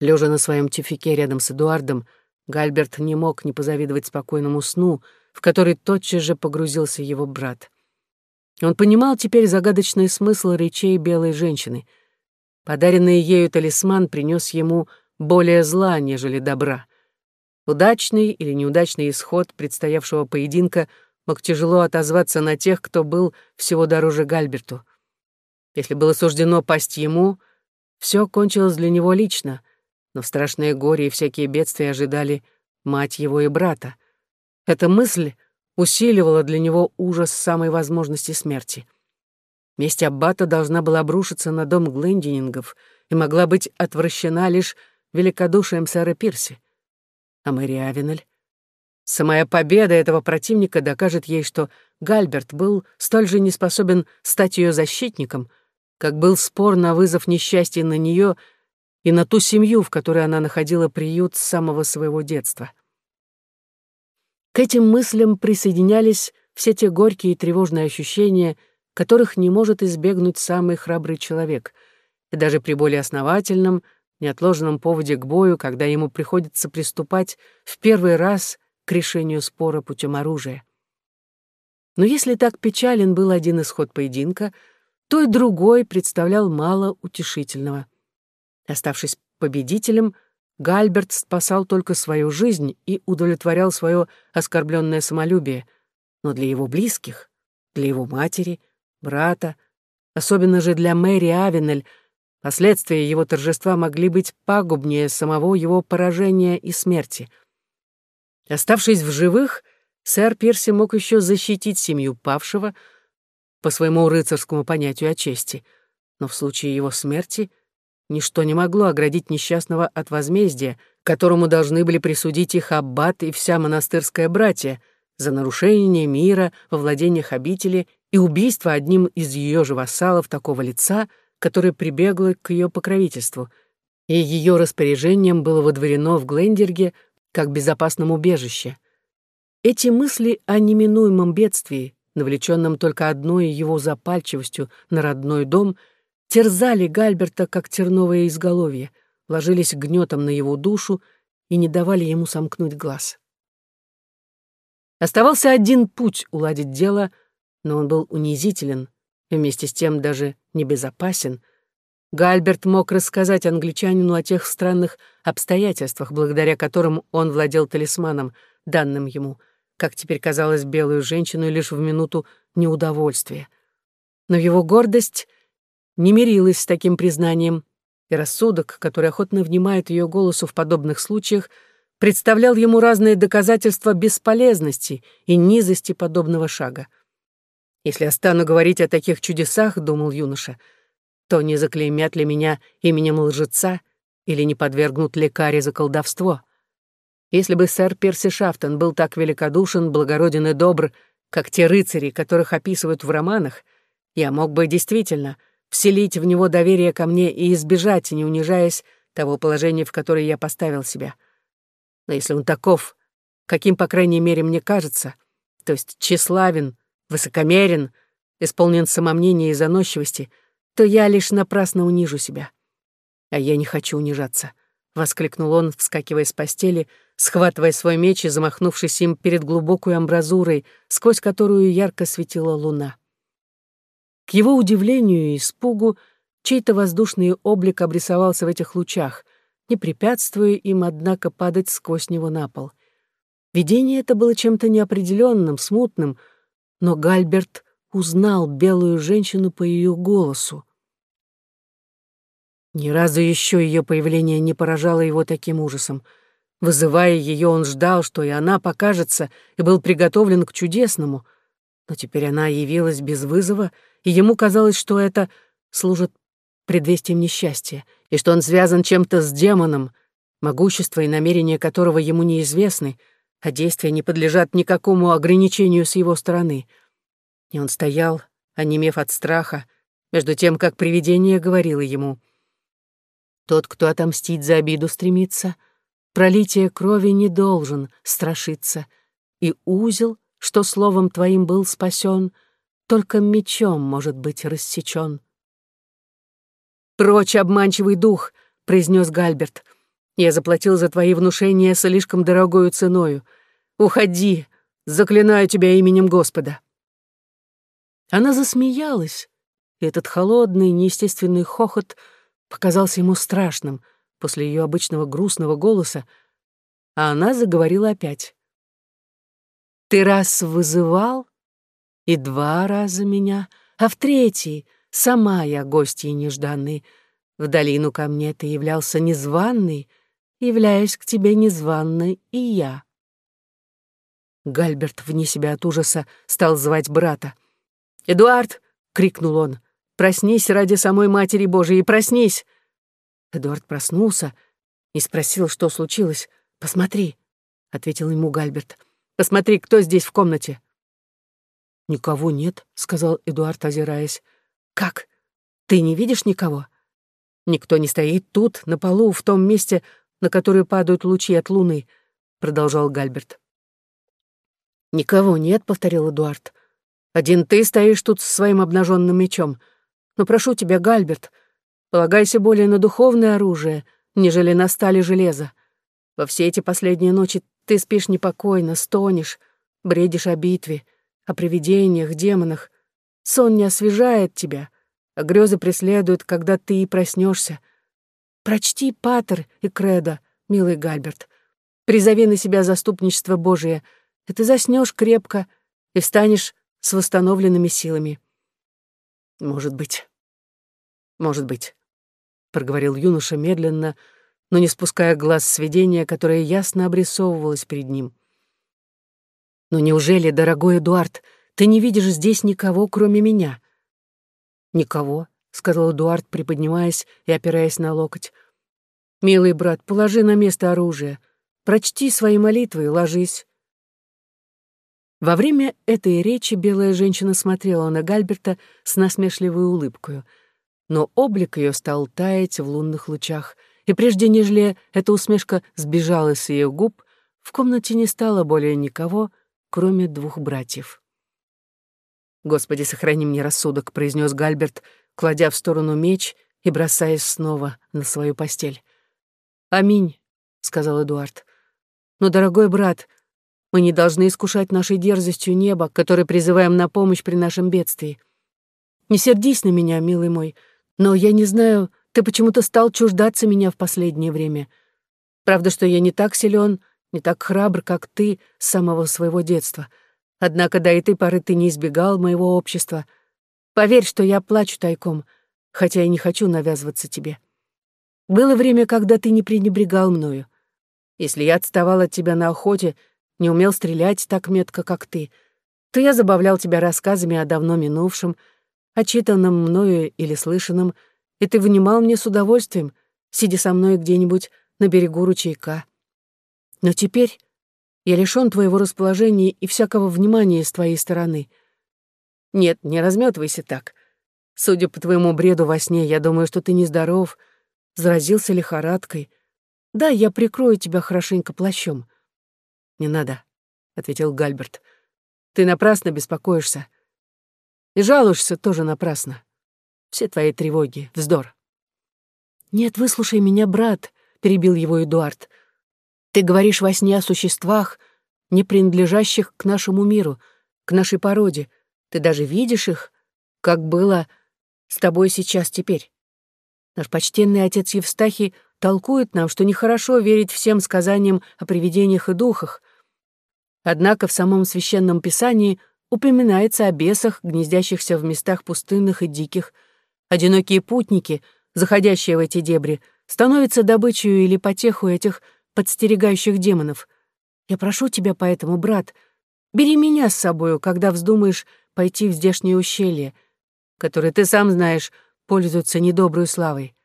Лежа на своем тюфике рядом с Эдуардом, Гальберт не мог не позавидовать спокойному сну, в который тотчас же погрузился его брат. Он понимал теперь загадочный смысл речей белой женщины. Подаренный ею талисман принес ему более зла, нежели добра. Удачный или неудачный исход предстоявшего поединка мог тяжело отозваться на тех, кто был всего дороже Гальберту. Если было суждено пасть ему, все кончилось для него лично, но страшное горе и всякие бедствия ожидали мать его и брата. Эта мысль усиливала для него ужас самой возможности смерти. Месть Аббата должна была обрушиться на дом Глендинингов и могла быть отвращена лишь великодушием сэра Пирси. А Мэри Авенель? Самая победа этого противника докажет ей, что Гальберт был столь же неспособен стать ее защитником, как был спор на вызов несчастья на нее и на ту семью, в которой она находила приют с самого своего детства. К этим мыслям присоединялись все те горькие и тревожные ощущения, которых не может избегнуть самый храбрый человек, и даже при более основательном, неотложном поводе к бою, когда ему приходится приступать в первый раз к решению спора путем оружия. Но если так печален был один исход поединка, то и другой представлял мало утешительного. Оставшись победителем, Гальберт спасал только свою жизнь и удовлетворял свое оскорбленное самолюбие, но для его близких, для его матери, брата, особенно же для Мэри Авенель, последствия его торжества могли быть пагубнее самого его поражения и смерти. Оставшись в живых, сэр Пирси мог еще защитить семью павшего по своему рыцарскому понятию о чести, но в случае его смерти — Ничто не могло оградить несчастного от возмездия, которому должны были присудить их аббат и вся монастырская братья за нарушение мира во владениях обители и убийство одним из ее же вассалов такого лица, которое прибегло к ее покровительству, и ее распоряжением было водворено в Глендерге как безопасном убежище. Эти мысли о неминуемом бедствии, навлеченном только одной его запальчивостью на родной дом — терзали Гальберта, как терновое изголовье, ложились гнетом на его душу и не давали ему сомкнуть глаз. Оставался один путь уладить дело, но он был унизителен и вместе с тем даже небезопасен. Гальберт мог рассказать англичанину о тех странных обстоятельствах, благодаря которым он владел талисманом, данным ему, как теперь казалось белую женщину лишь в минуту неудовольствия. Но его гордость не мирилась с таким признанием, и рассудок, который охотно внимает ее голосу в подобных случаях, представлял ему разные доказательства бесполезности и низости подобного шага. «Если я стану говорить о таких чудесах, — думал юноша, — то не заклеймят ли меня именем лжеца или не подвергнут лекаре за колдовство? Если бы сэр Перси Шафтон был так великодушен, благороден и добр, как те рыцари, которых описывают в романах, я мог бы действительно — вселить в него доверие ко мне и избежать, не унижаясь, того положения, в которое я поставил себя. Но если он таков, каким, по крайней мере, мне кажется, то есть тщеславен, высокомерен, исполнен самомнения и заносчивости, то я лишь напрасно унижу себя. А я не хочу унижаться, — воскликнул он, вскакивая с постели, схватывая свой меч и замахнувшись им перед глубокой амбразурой, сквозь которую ярко светила луна. К его удивлению и испугу чей-то воздушный облик обрисовался в этих лучах, не препятствуя им, однако, падать сквозь него на пол. Видение это было чем-то неопределенным, смутным, но Гальберт узнал белую женщину по ее голосу. Ни разу еще ее появление не поражало его таким ужасом. Вызывая ее, он ждал, что и она покажется, и был приготовлен к чудесному. Но теперь она явилась без вызова — и ему казалось, что это служит предвестием несчастья, и что он связан чем-то с демоном, могущество и намерения которого ему неизвестны, а действия не подлежат никакому ограничению с его стороны. И он стоял, онемев от страха, между тем, как привидение говорило ему, «Тот, кто отомстить за обиду стремится, пролитие крови не должен страшиться, и узел, что словом твоим был спасен, — только мечом может быть рассечен. «Прочь, обманчивый дух!» — произнес Гальберт. Я заплатил за твои внушения слишком дорогою ценою. Уходи, заклинаю тебя именем Господа». Она засмеялась, и этот холодный, неестественный хохот показался ему страшным после ее обычного грустного голоса, а она заговорила опять. «Ты раз вызывал, и два раза меня, а в третий сама я гостьей нежданный. В долину ко мне ты являлся незваный, являюсь к тебе незваной и я». Гальберт вне себя от ужаса стал звать брата. «Эдуард!» — крикнул он. «Проснись ради самой Матери Божией, проснись!» Эдуард проснулся и спросил, что случилось. «Посмотри», — ответил ему Гальберт. «Посмотри, кто здесь в комнате». «Никого нет», — сказал Эдуард, озираясь. «Как? Ты не видишь никого?» «Никто не стоит тут, на полу, в том месте, на которое падают лучи от луны», — продолжал Гальберт. «Никого нет», — повторил Эдуард. Один ты стоишь тут с своим обнаженным мечом. Но прошу тебя, Гальберт, полагайся более на духовное оружие, нежели на стали железа. Во все эти последние ночи ты спишь непокойно, стонешь, бредишь о битве, о привидениях, демонах. Сон не освежает тебя, а грезы преследуют, когда ты и проснешься. Прочти Патер и Кредо, милый Гальберт. Призови на себя заступничество Божие, и ты заснешь крепко и встанешь с восстановленными силами. «Может быть, может быть», — проговорил юноша медленно, но не спуская глаз с видения, которое ясно обрисовывалось перед ним. «Но неужели, дорогой Эдуард, ты не видишь здесь никого, кроме меня?» «Никого», — сказал Эдуард, приподнимаясь и опираясь на локоть. «Милый брат, положи на место оружие, прочти свои молитвы и ложись. Во время этой речи белая женщина смотрела на Гальберта с насмешливой улыбкой, но облик ее стал таять в лунных лучах, и прежде нежели эта усмешка сбежала с ее губ, в комнате не стало более никого, кроме двух братьев. «Господи, сохрани мне рассудок», — произнес Гальберт, кладя в сторону меч и бросаясь снова на свою постель. «Аминь», — сказал Эдуард. «Но, дорогой брат, мы не должны искушать нашей дерзостью небо, которое призываем на помощь при нашем бедствии. Не сердись на меня, милый мой, но я не знаю, ты почему-то стал чуждаться меня в последнее время. Правда, что я не так силен, не так храбр, как ты с самого своего детства. Однако до этой поры ты не избегал моего общества. Поверь, что я плачу тайком, хотя и не хочу навязываться тебе. Было время, когда ты не пренебрегал мною. Если я отставал от тебя на охоте, не умел стрелять так метко, как ты, то я забавлял тебя рассказами о давно минувшем, очитанном мною или слышанном, и ты внимал мне с удовольствием, сидя со мной где-нибудь на берегу ручейка. Но теперь я лишён твоего расположения и всякого внимания с твоей стороны. Нет, не разметывайся так. Судя по твоему бреду во сне, я думаю, что ты нездоров, заразился лихорадкой. Да, я прикрою тебя хорошенько плащом. «Не надо», — ответил Гальберт. «Ты напрасно беспокоишься. И жалуешься тоже напрасно. Все твои тревоги — вздор». «Нет, выслушай меня, брат», — перебил его Эдуард. «Ты говоришь во сне о существах, не принадлежащих к нашему миру, к нашей породе. Ты даже видишь их, как было с тобой сейчас теперь. Наш почтенный отец Евстахий толкует нам, что нехорошо верить всем сказаниям о привидениях и духах, Однако в самом священном писании упоминается о бесах, гнездящихся в местах пустынных и диких. Одинокие путники, заходящие в эти дебри, становятся добычей или потеху этих подстерегающих демонов. Я прошу тебя поэтому, брат, бери меня с собою, когда вздумаешь пойти в здешнее ущелье, которое, ты сам знаешь, пользуется недоброй славой.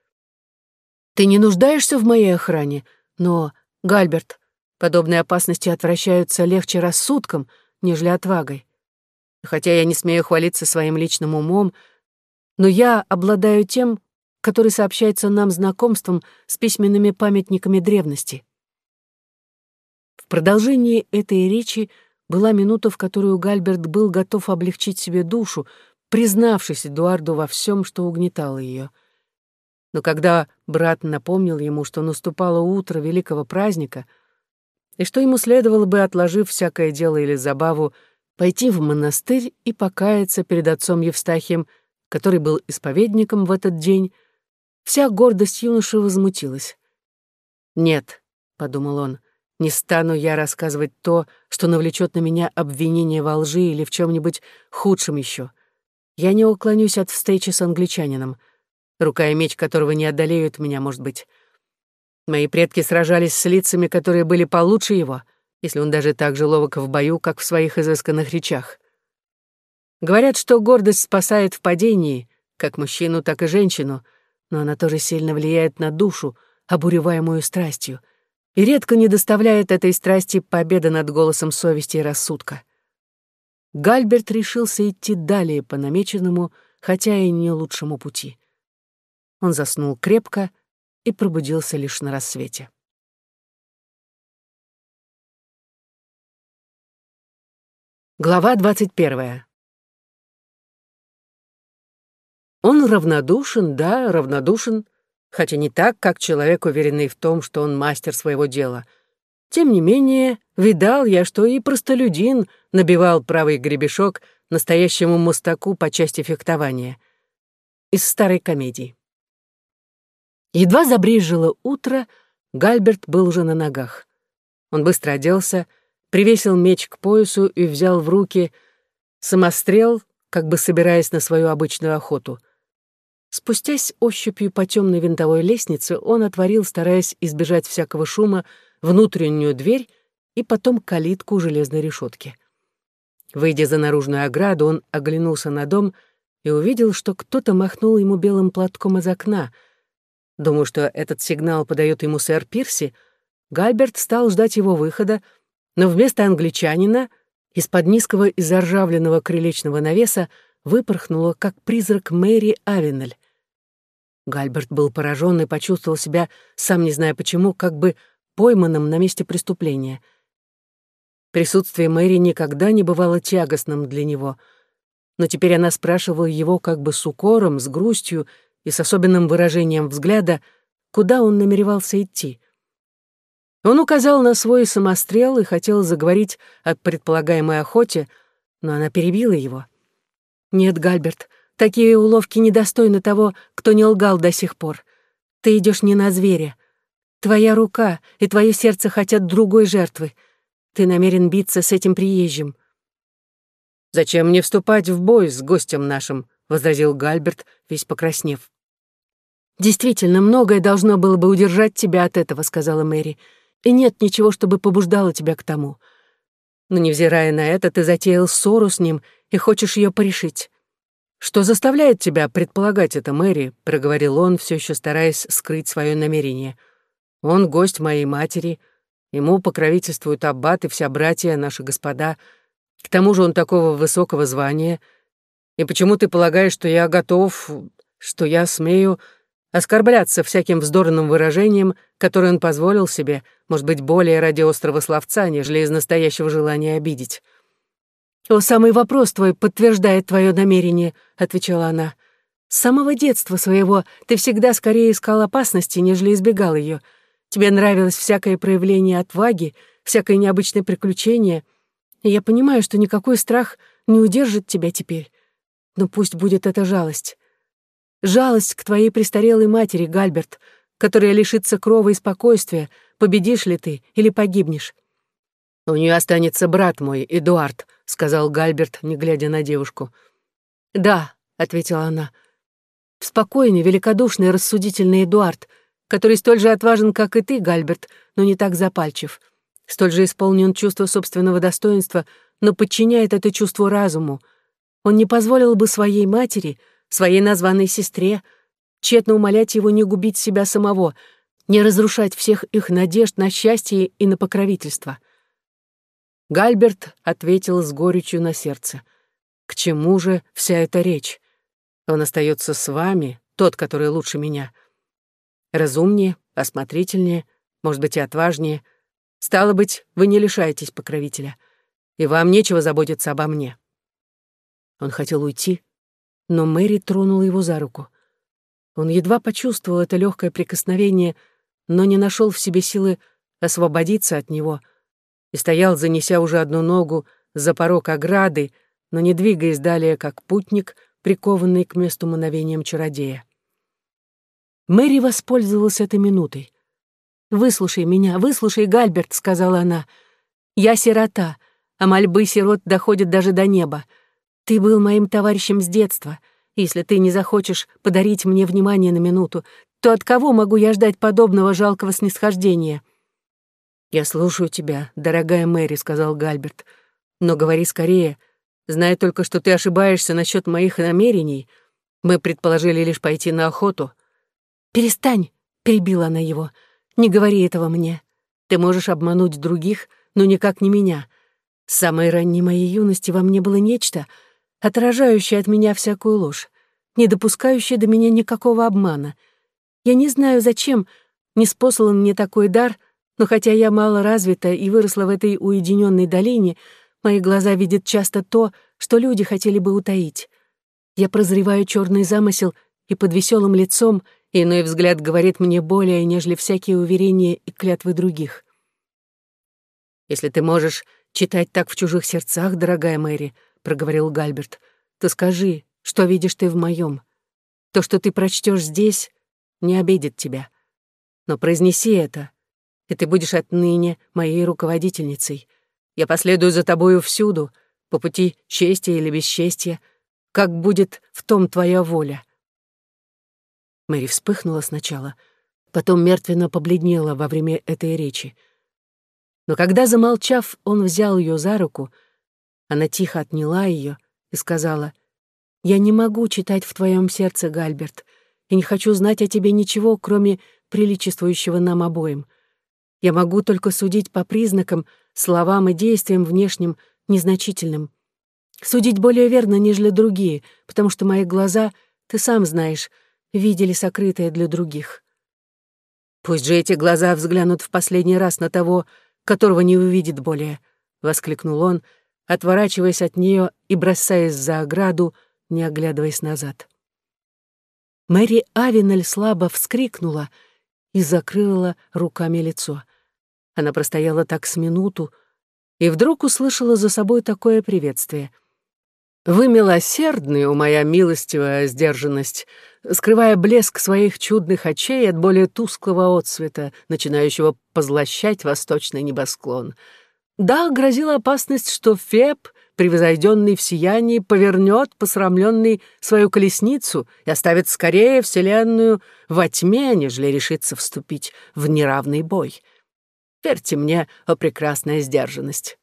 Ты не нуждаешься в моей охране, но, Гальберт, Подобные опасности отвращаются легче рассудком, нежели отвагой. Хотя я не смею хвалиться своим личным умом, но я обладаю тем, который сообщается нам знакомством с письменными памятниками древности. В продолжении этой речи была минута, в которую Гальберт был готов облегчить себе душу, признавшись Эдуарду во всем, что угнетало ее. Но когда брат напомнил ему, что наступало утро великого праздника, и что ему следовало бы, отложив всякое дело или забаву, пойти в монастырь и покаяться перед отцом Евстахием, который был исповедником в этот день, вся гордость юноши возмутилась. «Нет», — подумал он, — «не стану я рассказывать то, что навлечет на меня обвинение во лжи или в чем-нибудь худшем еще. Я не уклонюсь от встречи с англичанином, рука и меч которого не одолеют меня, может быть. Мои предки сражались с лицами, которые были получше его, если он даже так же ловок в бою, как в своих изысканных речах. Говорят, что гордость спасает в падении, как мужчину, так и женщину, но она тоже сильно влияет на душу, обуреваемую страстью, и редко не доставляет этой страсти победа над голосом совести и рассудка. Гальберт решился идти далее по намеченному, хотя и не лучшему пути. Он заснул крепко и пробудился лишь на рассвете. Глава 21. Он равнодушен, да, равнодушен, хотя не так, как человек, уверенный в том, что он мастер своего дела. Тем не менее, видал я, что и простолюдин набивал правый гребешок настоящему мостаку по части фехтования. Из старой комедии. Едва забрежило утро, Гальберт был уже на ногах. Он быстро оделся, привесил меч к поясу и взял в руки самострел, как бы собираясь на свою обычную охоту. Спустясь ощупью по темной винтовой лестнице, он отворил, стараясь избежать всякого шума, внутреннюю дверь и потом калитку железной решетки. Выйдя за наружную ограду, он оглянулся на дом и увидел, что кто-то махнул ему белым платком из окна — Думаю, что этот сигнал подает ему сэр Пирси, Гальберт стал ждать его выхода, но вместо англичанина из-под низкого и заржавленного крылечного навеса выпорхнула, как призрак Мэри Авенель. Гальберт был поражен и почувствовал себя, сам не зная почему, как бы пойманным на месте преступления. Присутствие Мэри никогда не бывало тягостным для него, но теперь она спрашивала его как бы с укором, с грустью, и с особенным выражением взгляда, куда он намеревался идти. Он указал на свой самострел и хотел заговорить о предполагаемой охоте, но она перебила его. «Нет, Гальберт, такие уловки недостойны того, кто не лгал до сих пор. Ты идешь не на зверя. Твоя рука и твое сердце хотят другой жертвы. Ты намерен биться с этим приезжим». «Зачем мне вступать в бой с гостем нашим?» — возразил Гальберт, весь покраснев. «Действительно, многое должно было бы удержать тебя от этого», — сказала Мэри. «И нет ничего, чтобы побуждало тебя к тому. Но, невзирая на это, ты затеял ссору с ним и хочешь ее порешить». «Что заставляет тебя предполагать это, Мэри?» — проговорил он, все еще стараясь скрыть свое намерение. «Он гость моей матери. Ему покровительствуют аббат и вся братья, наши господа. К тому же он такого высокого звания — и почему ты полагаешь, что я готов, что я смею оскорбляться всяким вздорным выражением, которое он позволил себе, может быть, более ради острого словца, нежели из настоящего желания обидеть?» «О, самый вопрос твой подтверждает твое намерение», — отвечала она. «С самого детства своего ты всегда скорее искал опасности, нежели избегал ее. Тебе нравилось всякое проявление отваги, всякое необычное приключение. И я понимаю, что никакой страх не удержит тебя теперь. Но пусть будет эта жалость. Жалость к твоей престарелой матери, Гальберт, которая лишится крова и спокойствия, победишь ли ты или погибнешь. «У нее останется брат мой, Эдуард», — сказал Гальберт, не глядя на девушку. «Да», — ответила она, — «спокойный, великодушный, рассудительный Эдуард, который столь же отважен, как и ты, Гальберт, но не так запальчив, столь же исполнен чувства собственного достоинства, но подчиняет это чувство разуму, он не позволил бы своей матери, своей названной сестре, тщетно умолять его не губить себя самого, не разрушать всех их надежд на счастье и на покровительство. Гальберт ответил с горечью на сердце. «К чему же вся эта речь? Он остается с вами, тот, который лучше меня. Разумнее, осмотрительнее, может быть, и отважнее. Стало быть, вы не лишаетесь покровителя, и вам нечего заботиться обо мне». Он хотел уйти, но Мэри тронула его за руку. Он едва почувствовал это легкое прикосновение, но не нашел в себе силы освободиться от него и стоял, занеся уже одну ногу за порог ограды, но не двигаясь далее, как путник, прикованный к месту мановением чародея. Мэри воспользовалась этой минутой. «Выслушай меня, выслушай, Гальберт», — сказала она. «Я сирота, а мольбы сирот доходят даже до неба. Ты был моим товарищем с детства. Если ты не захочешь подарить мне внимание на минуту, то от кого могу я ждать подобного жалкого снисхождения?» «Я слушаю тебя, дорогая Мэри», — сказал Гальберт. «Но говори скорее. Зная только, что ты ошибаешься насчет моих намерений, мы предположили лишь пойти на охоту». «Перестань», — перебила она его. Не говори этого мне. Ты можешь обмануть других, но никак не меня. С самой ранней моей юности во мне было нечто, отражающее от меня всякую ложь, не допускающее до меня никакого обмана. Я не знаю, зачем не спослан мне такой дар, но хотя я мало развита и выросла в этой уединенной долине, мои глаза видят часто то, что люди хотели бы утаить. Я прозреваю черный замысел и под веселым лицом — Иной взгляд говорит мне более, нежели всякие уверения и клятвы других. «Если ты можешь читать так в чужих сердцах, дорогая Мэри», — проговорил Гальберт, «то скажи, что видишь ты в моем. То, что ты прочтешь здесь, не обидит тебя. Но произнеси это, и ты будешь отныне моей руководительницей. Я последую за тобою всюду, по пути чести или бесчестия, как будет в том твоя воля. Мэри вспыхнула сначала, потом мертвенно побледнела во время этой речи. Но когда, замолчав, он взял ее за руку, она тихо отняла ее и сказала, «Я не могу читать в твоем сердце, Гальберт, и не хочу знать о тебе ничего, кроме приличествующего нам обоим. Я могу только судить по признакам, словам и действиям внешним, незначительным. Судить более верно, нежели другие, потому что мои глаза, ты сам знаешь, — видели сокрытое для других. «Пусть же эти глаза взглянут в последний раз на того, которого не увидит более», — воскликнул он, отворачиваясь от нее и бросаясь за ограду, не оглядываясь назад. Мэри Авенель слабо вскрикнула и закрыла руками лицо. Она простояла так с минуту и вдруг услышала за собой такое приветствие. «Вы милосердны, о моя милостивая сдержанность, скрывая блеск своих чудных очей от более тусклого отсвета, начинающего позлощать восточный небосклон. Да, грозила опасность, что Феб, превзойденный в сиянии, повернет, посрамленный, свою колесницу и оставит скорее Вселенную во тьме, нежели решится вступить в неравный бой. Верьте мне, о прекрасная сдержанность.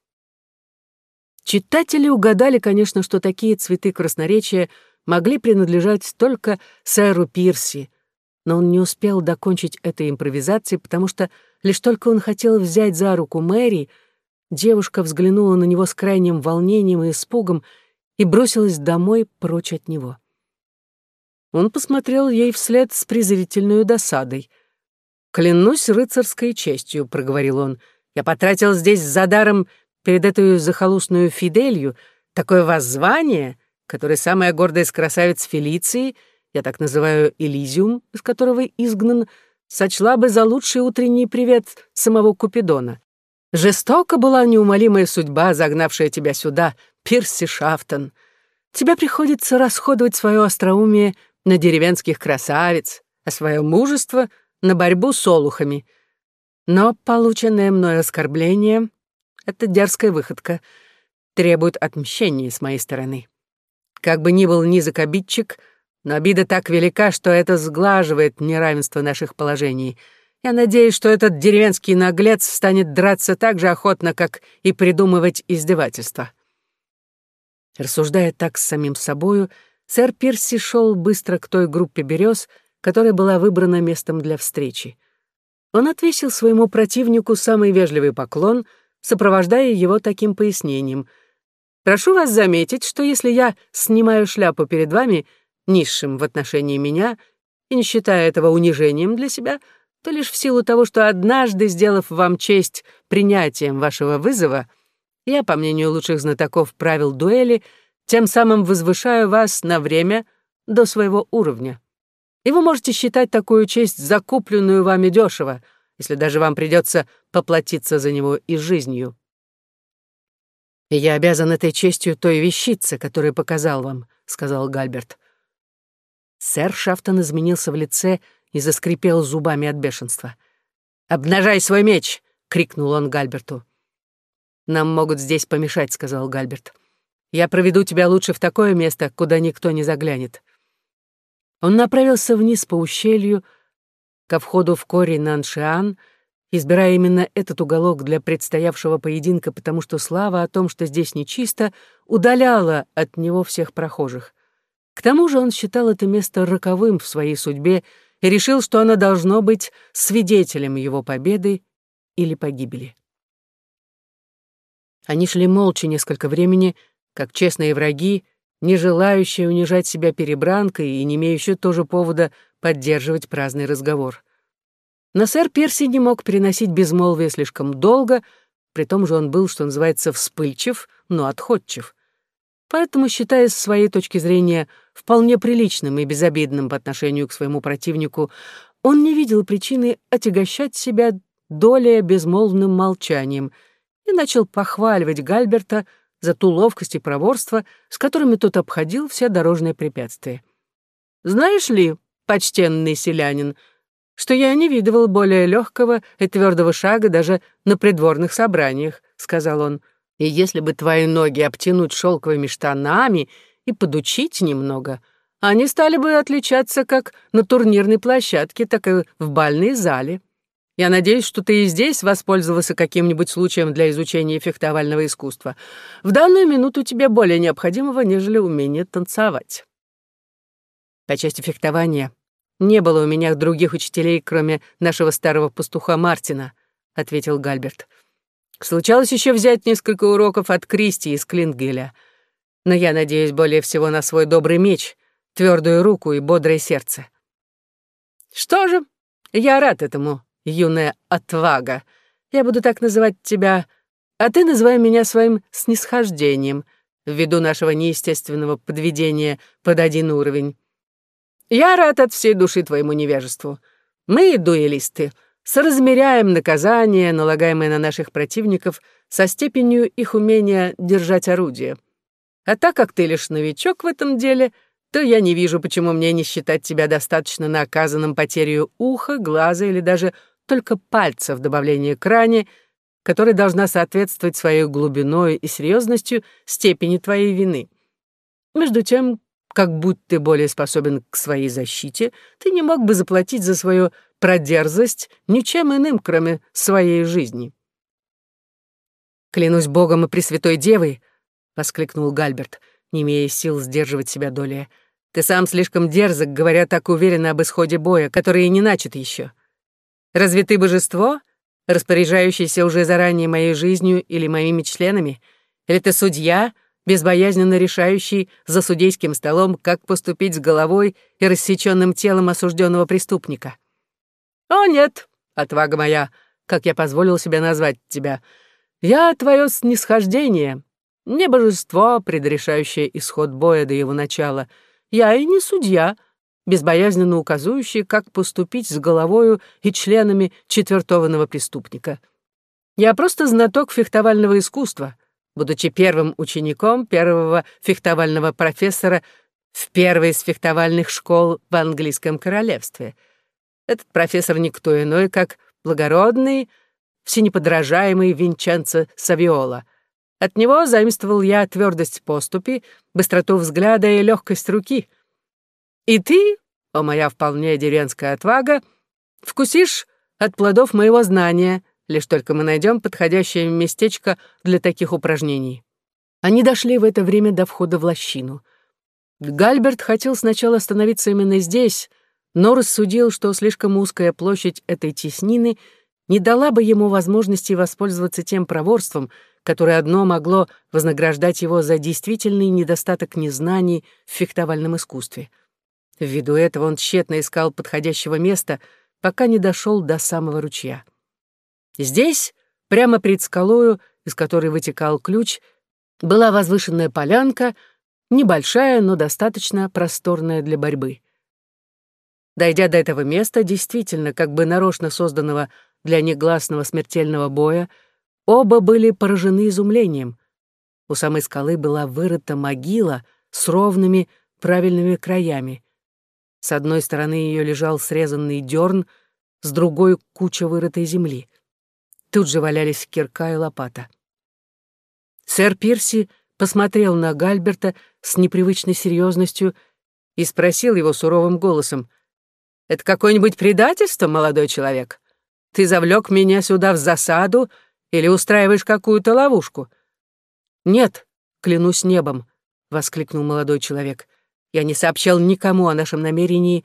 Читатели угадали, конечно, что такие цветы красноречия — могли принадлежать только сэру Пирси, но он не успел докончить этой импровизации, потому что лишь только он хотел взять за руку Мэри, девушка взглянула на него с крайним волнением и испугом и бросилась домой прочь от него. Он посмотрел ей вслед с презрительной досадой. «Клянусь рыцарской честью», — проговорил он, — «я потратил здесь за даром перед этой захолустную Фиделью такое воззвание, который самая гордая из красавиц Фелиции, я так называю Элизиум, из которого изгнан, сочла бы за лучший утренний привет самого Купидона. Жестоко была неумолимая судьба, загнавшая тебя сюда, Пирси Шафтон. Тебе приходится расходовать свое остроумие на деревенских красавиц, а свое мужество — на борьбу с олухами. Но полученное мной оскорбление — это дерзкая выходка, требует отмщения с моей стороны. Как бы ни был низок обидчик, но обида так велика, что это сглаживает неравенство наших положений. Я надеюсь, что этот деревенский наглец станет драться так же охотно, как и придумывать издевательства. Рассуждая так с самим собою, сэр Пирси шел быстро к той группе берез, которая была выбрана местом для встречи. Он отвесил своему противнику самый вежливый поклон, сопровождая его таким пояснением — Прошу вас заметить, что если я снимаю шляпу перед вами, низшим в отношении меня, и не считая этого унижением для себя, то лишь в силу того, что однажды, сделав вам честь принятием вашего вызова, я, по мнению лучших знатоков правил дуэли, тем самым возвышаю вас на время до своего уровня. И вы можете считать такую честь закупленную вами дешево, если даже вам придется поплатиться за него и жизнью. И я обязан этой честью той вещице, которую показал вам, сказал Гальберт. Сэр Шафтон изменился в лице и заскрипел зубами от бешенства. «Обнажай свой меч!» — крикнул он Гальберту. «Нам могут здесь помешать», — сказал Гальберт. «Я проведу тебя лучше в такое место, куда никто не заглянет». Он направился вниз по ущелью, ко входу в Кори Наншиан, избирая именно этот уголок для предстоявшего поединка, потому что слава о том, что здесь нечисто, удаляла от него всех прохожих. К тому же он считал это место роковым в своей судьбе и решил, что оно должно быть свидетелем его победы или погибели. Они шли молча несколько времени, как честные враги, не желающие унижать себя перебранкой и не имеющие тоже повода поддерживать праздный разговор. Но сэр Перси не мог переносить безмолвие слишком долго, при том же он был, что называется, вспыльчив, но отходчив. Поэтому, считая с своей точки зрения вполне приличным и безобидным по отношению к своему противнику, он не видел причины отягощать себя долей безмолвным молчанием — и начал похваливать Гальберта за ту ловкость и проворство, с которыми тот обходил все дорожные препятствия. «Знаешь ли, почтенный селянин, что я не видывал более легкого и твердого шага даже на придворных собраниях», — сказал он. «И если бы твои ноги обтянуть шелковыми штанами и подучить немного, они стали бы отличаться как на турнирной площадке, так и в бальной зале». Я надеюсь, что ты и здесь воспользовался каким-нибудь случаем для изучения фехтовального искусства. В данную минуту тебе более необходимого, нежели умение танцевать. По части фехтования не было у меня других учителей, кроме нашего старого пастуха Мартина, ответил Гальберт. Случалось еще взять несколько уроков от Кристи из Клингеля, но я надеюсь более всего на свой добрый меч, твердую руку и бодрое сердце. Что же, я рад этому, юная отвага. Я буду так называть тебя, а ты называй меня своим снисхождением, ввиду нашего неестественного подведения под один уровень. Я рад от всей души твоему невежеству. Мы, дуэлисты, соразмеряем наказание, налагаемое на наших противников, со степенью их умения держать орудие. А так как ты лишь новичок в этом деле — то я не вижу, почему мне не считать тебя достаточно наказанным потерю уха, глаза или даже только пальца в добавлении к ране, которая должна соответствовать своей глубиной и серьезностью степени твоей вины. Между тем, как будь ты более способен к своей защите, ты не мог бы заплатить за свою продерзость ничем иным, кроме своей жизни. «Клянусь Богом и Пресвятой Девой!» — воскликнул Гальберт, не имея сил сдерживать себя долее. «Ты сам слишком дерзок, говоря так уверенно об исходе боя, который и не начат еще. Разве ты божество, распоряжающееся уже заранее моей жизнью или моими членами? Или ты судья, безбоязненно решающий за судейским столом, как поступить с головой и рассеченным телом осужденного преступника? О, нет, отвага моя, как я позволил себе назвать тебя. Я твое снисхождение, не божество, предрешающее исход боя до его начала. Я и не судья, безбоязненно указывающие, как поступить с головою и членами четвертованного преступника. Я просто знаток фехтовального искусства, будучи первым учеником первого фехтовального профессора в первой из фехтовальных школ в английском королевстве. Этот профессор никто иной, как благородный, всенеподражаемый Винченцо Савиола. От него заимствовал я твердость поступи, быстроту взгляда и легкость руки — и ты, о моя вполне деревенская отвага, вкусишь от плодов моего знания, лишь только мы найдем подходящее местечко для таких упражнений. Они дошли в это время до входа в лощину. Гальберт хотел сначала остановиться именно здесь, но рассудил, что слишком узкая площадь этой теснины не дала бы ему возможности воспользоваться тем проворством, которое одно могло вознаграждать его за действительный недостаток незнаний в фехтовальном искусстве — Ввиду этого он тщетно искал подходящего места, пока не дошел до самого ручья. Здесь, прямо перед скалою, из которой вытекал ключ, была возвышенная полянка, небольшая, но достаточно просторная для борьбы. Дойдя до этого места, действительно, как бы нарочно созданного для негласного смертельного боя, оба были поражены изумлением. У самой скалы была вырыта могила с ровными правильными краями. С одной стороны ее лежал срезанный дерн, с другой — куча вырытой земли. Тут же валялись кирка и лопата. Сэр Пирси посмотрел на Гальберта с непривычной серьезностью и спросил его суровым голосом, «Это какое-нибудь предательство, молодой человек? Ты завлек меня сюда в засаду или устраиваешь какую-то ловушку?» «Нет, клянусь небом», — воскликнул молодой человек. «Я не сообщал никому о нашем намерении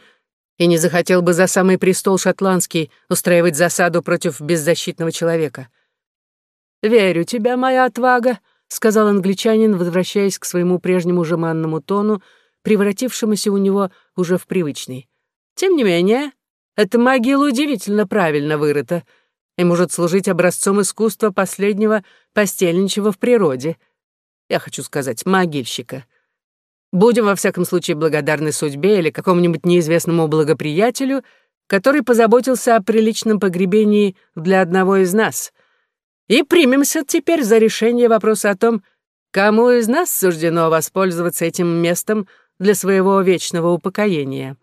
и не захотел бы за самый престол шотландский устраивать засаду против беззащитного человека». «Верю тебя, моя отвага», — сказал англичанин, возвращаясь к своему прежнему жеманному тону, превратившемуся у него уже в привычный. «Тем не менее, эта могила удивительно правильно вырыта и может служить образцом искусства последнего постельничего в природе» я хочу сказать, могильщика. Будем, во всяком случае, благодарны судьбе или какому-нибудь неизвестному благоприятелю, который позаботился о приличном погребении для одного из нас. И примемся теперь за решение вопроса о том, кому из нас суждено воспользоваться этим местом для своего вечного упокоения.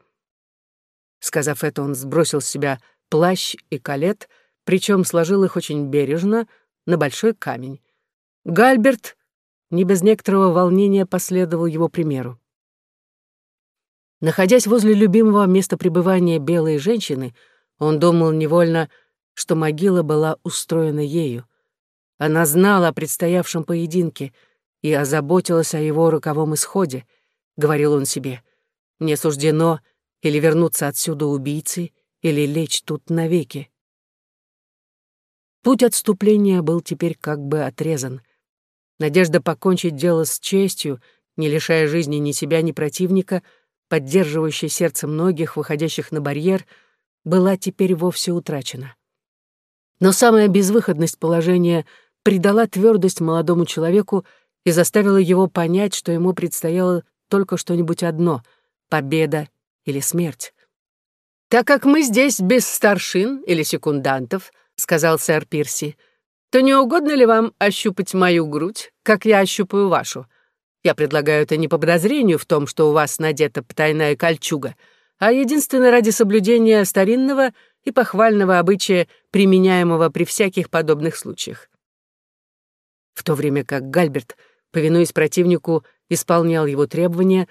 Сказав это, он сбросил с себя плащ и калет, причем сложил их очень бережно на большой камень. Гальберт не без некоторого волнения последовал его примеру. Находясь возле любимого места пребывания белой женщины, он думал невольно, что могила была устроена ею. Она знала о предстоявшем поединке и озаботилась о его роковом исходе, — говорил он себе. «Мне суждено или вернуться отсюда убийцей, или лечь тут навеки». Путь отступления был теперь как бы отрезан. Надежда покончить дело с честью, не лишая жизни ни себя, ни противника, поддерживающая сердце многих, выходящих на барьер, была теперь вовсе утрачена. Но самая безвыходность положения придала твердость молодому человеку и заставила его понять, что ему предстояло только что-нибудь одно — победа или смерть. «Так как мы здесь без старшин или секундантов», — сказал сэр Пирси, — то не угодно ли вам ощупать мою грудь, как я ощупаю вашу? Я предлагаю это не по подозрению в том, что у вас надета потайная кольчуга, а единственно ради соблюдения старинного и похвального обычая, применяемого при всяких подобных случаях. В то время как Гальберт, повинуясь противнику, исполнял его требования,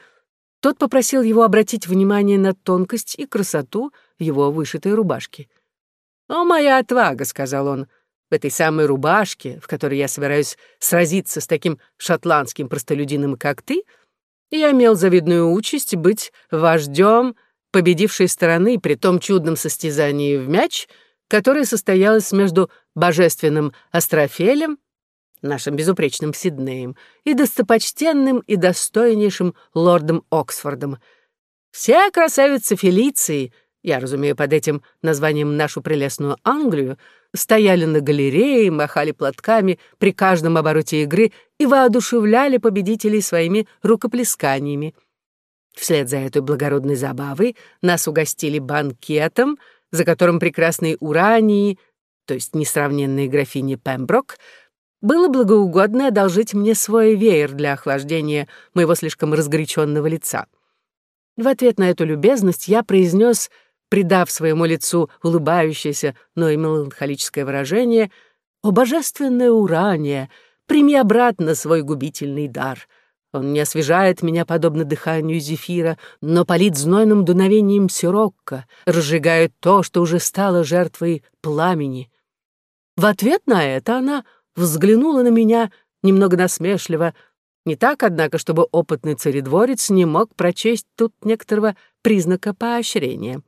тот попросил его обратить внимание на тонкость и красоту его вышитой рубашки. «О, моя отвага!» — сказал он в этой самой рубашке, в которой я собираюсь сразиться с таким шотландским простолюдином, как ты, я имел завидную участь быть вождем победившей стороны при том чудном состязании в мяч, которое состоялось между божественным Астрофелем, нашим безупречным Сиднеем, и достопочтенным и достойнейшим лордом Оксфордом. Все красавицы Фелиции, я разумею под этим названием нашу прелестную Англию, стояли на галерее, махали платками при каждом обороте игры и воодушевляли победителей своими рукоплесканиями. Вслед за этой благородной забавой нас угостили банкетом, за которым прекрасной Урании, то есть несравненной графине Пемброк, было благоугодно одолжить мне свой веер для охлаждения моего слишком разгоряченного лица. В ответ на эту любезность я произнес — придав своему лицу улыбающееся, но и меланхолическое выражение, «О, божественное урание, прими обратно свой губительный дар. Он не освежает меня, подобно дыханию зефира, но палит знойным дуновением сирокко, разжигает то, что уже стало жертвой пламени». В ответ на это она взглянула на меня немного насмешливо, не так, однако, чтобы опытный царедворец не мог прочесть тут некоторого признака поощрения.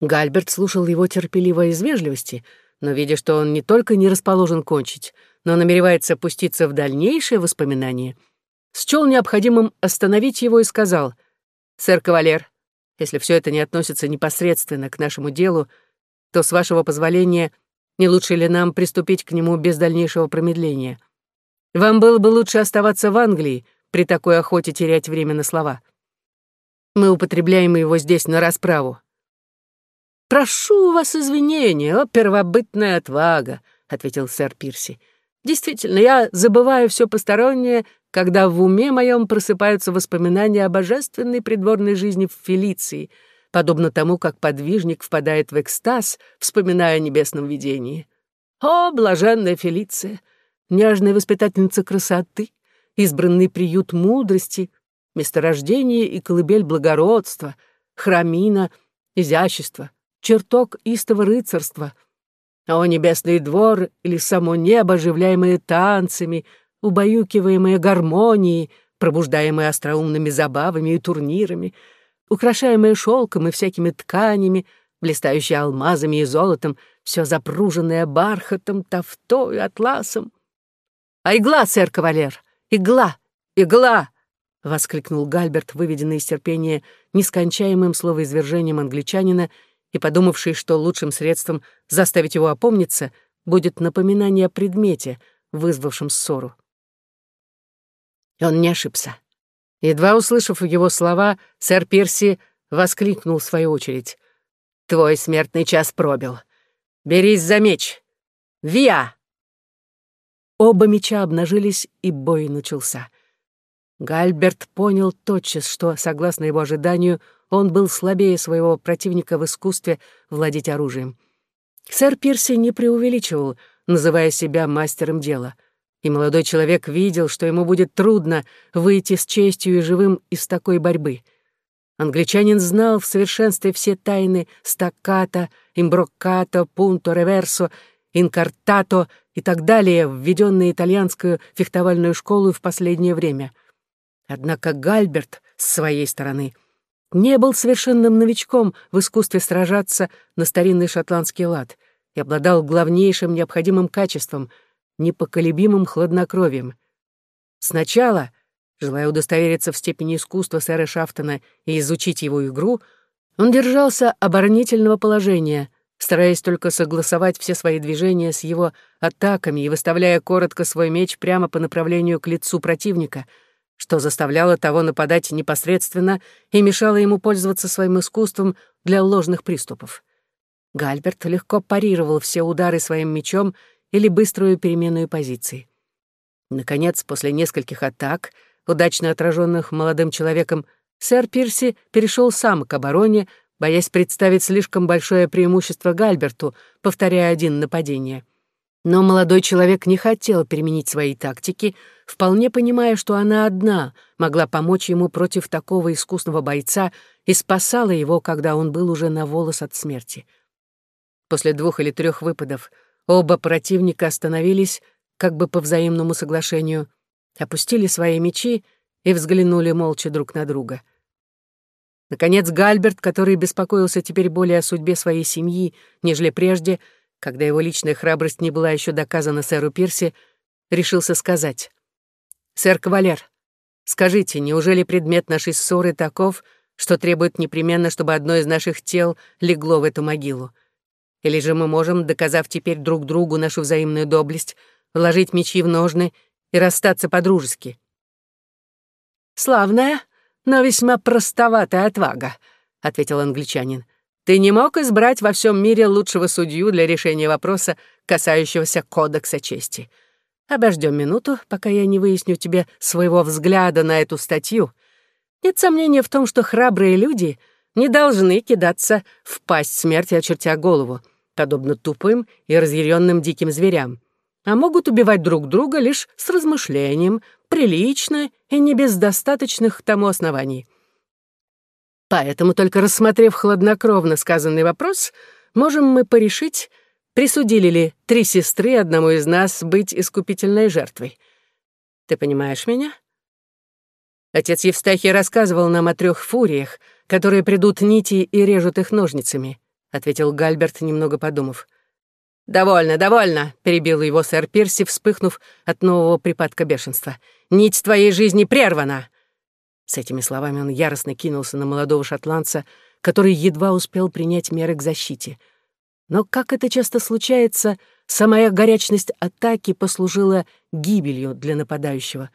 Гальберт слушал его терпеливо из вежливости, но, видя, что он не только не расположен кончить, но намеревается опуститься в дальнейшее воспоминание, счел необходимым остановить его и сказал, «Сэр Кавалер, если все это не относится непосредственно к нашему делу, то, с вашего позволения, не лучше ли нам приступить к нему без дальнейшего промедления? Вам было бы лучше оставаться в Англии, при такой охоте терять время на слова». Мы употребляем его здесь на расправу». «Прошу у вас извинения, о первобытная отвага», — ответил сэр Пирси. «Действительно, я забываю все постороннее, когда в уме моем просыпаются воспоминания о божественной придворной жизни в Фелиции, подобно тому, как подвижник впадает в экстаз, вспоминая о небесном видении. О, блаженная Фелиция! Нежная воспитательница красоты, избранный приют мудрости, месторождение и колыбель благородства, храмина, изящества, чертог истого рыцарства. О, небесный двор или само небо, оживляемое танцами, убаюкиваемое гармонией, пробуждаемое остроумными забавами и турнирами, украшаемое шелком и всякими тканями, блистающее алмазами и золотом, все запруженное бархатом, тафтой, атласом. «А игла, сэр кавалер! Игла! Игла!» — воскликнул Гальберт, выведенный из терпения нескончаемым словоизвержением англичанина и подумавший, что лучшим средством заставить его опомниться будет напоминание о предмете, вызвавшем ссору. Он не ошибся. Едва услышав его слова, сэр Перси воскликнул в свою очередь. «Твой смертный час пробил. Берись за меч! Виа!» Оба меча обнажились, и бой начался. Гальберт понял тотчас, что, согласно его ожиданию, он был слабее своего противника в искусстве владеть оружием. Сэр Пирси не преувеличивал, называя себя мастером дела. И молодой человек видел, что ему будет трудно выйти с честью и живым из такой борьбы. Англичанин знал в совершенстве все тайны стакката, имброккато, пунто, реверсо, инкартато и так далее, введенные итальянскую фехтовальную школу в последнее время. Однако Гальберт, с своей стороны, — не был совершенным новичком в искусстве сражаться на старинный шотландский лад и обладал главнейшим необходимым качеством — непоколебимым хладнокровием. Сначала, желая удостовериться в степени искусства сэра Шафтона и изучить его игру, он держался оборонительного положения, стараясь только согласовать все свои движения с его атаками и выставляя коротко свой меч прямо по направлению к лицу противника — что заставляло того нападать непосредственно и мешало ему пользоваться своим искусством для ложных приступов. Гальберт легко парировал все удары своим мечом или быструю переменную позиции. Наконец, после нескольких атак, удачно отраженных молодым человеком, сэр Пирси перешел сам к обороне, боясь представить слишком большое преимущество Гальберту, повторяя один нападение. Но молодой человек не хотел применить свои тактики, вполне понимая, что она одна могла помочь ему против такого искусного бойца и спасала его, когда он был уже на волос от смерти. После двух или трех выпадов оба противника остановились, как бы по взаимному соглашению, опустили свои мечи и взглянули молча друг на друга. Наконец Гальберт, который беспокоился теперь более о судьбе своей семьи, нежели прежде, — когда его личная храбрость не была еще доказана сэру Пирси, решился сказать. «Сэр Кавалер, скажите, неужели предмет нашей ссоры таков, что требует непременно, чтобы одно из наших тел легло в эту могилу? Или же мы можем, доказав теперь друг другу нашу взаимную доблесть, вложить мечи в ножны и расстаться по-дружески?» «Славная, но весьма простоватая отвага», — ответил англичанин. Ты не мог избрать во всем мире лучшего судью для решения вопроса, касающегося кодекса чести. Обождем минуту, пока я не выясню тебе своего взгляда на эту статью. Нет сомнения в том, что храбрые люди не должны кидаться в пасть смерти, очертя голову, подобно тупым и разъяренным диким зверям, а могут убивать друг друга лишь с размышлением, прилично и не без достаточных тому оснований. Поэтому, только рассмотрев хладнокровно сказанный вопрос, можем мы порешить, присудили ли три сестры одному из нас быть искупительной жертвой. Ты понимаешь меня? Отец Евстахий рассказывал нам о трех фуриях, которые придут нити и режут их ножницами, ответил Гальберт, немного подумав. «Довольно, довольно», — перебил его сэр Пирси, вспыхнув от нового припадка бешенства. «Нить твоей жизни прервана. С этими словами он яростно кинулся на молодого шотландца, который едва успел принять меры к защите. Но, как это часто случается, самая горячность атаки послужила гибелью для нападающего.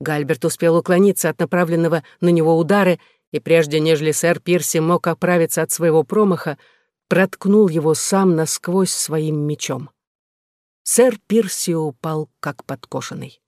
Гальберт успел уклониться от направленного на него удара и прежде нежели сэр Пирси мог оправиться от своего промаха, проткнул его сам насквозь своим мечом. Сэр Пирси упал, как подкошенный.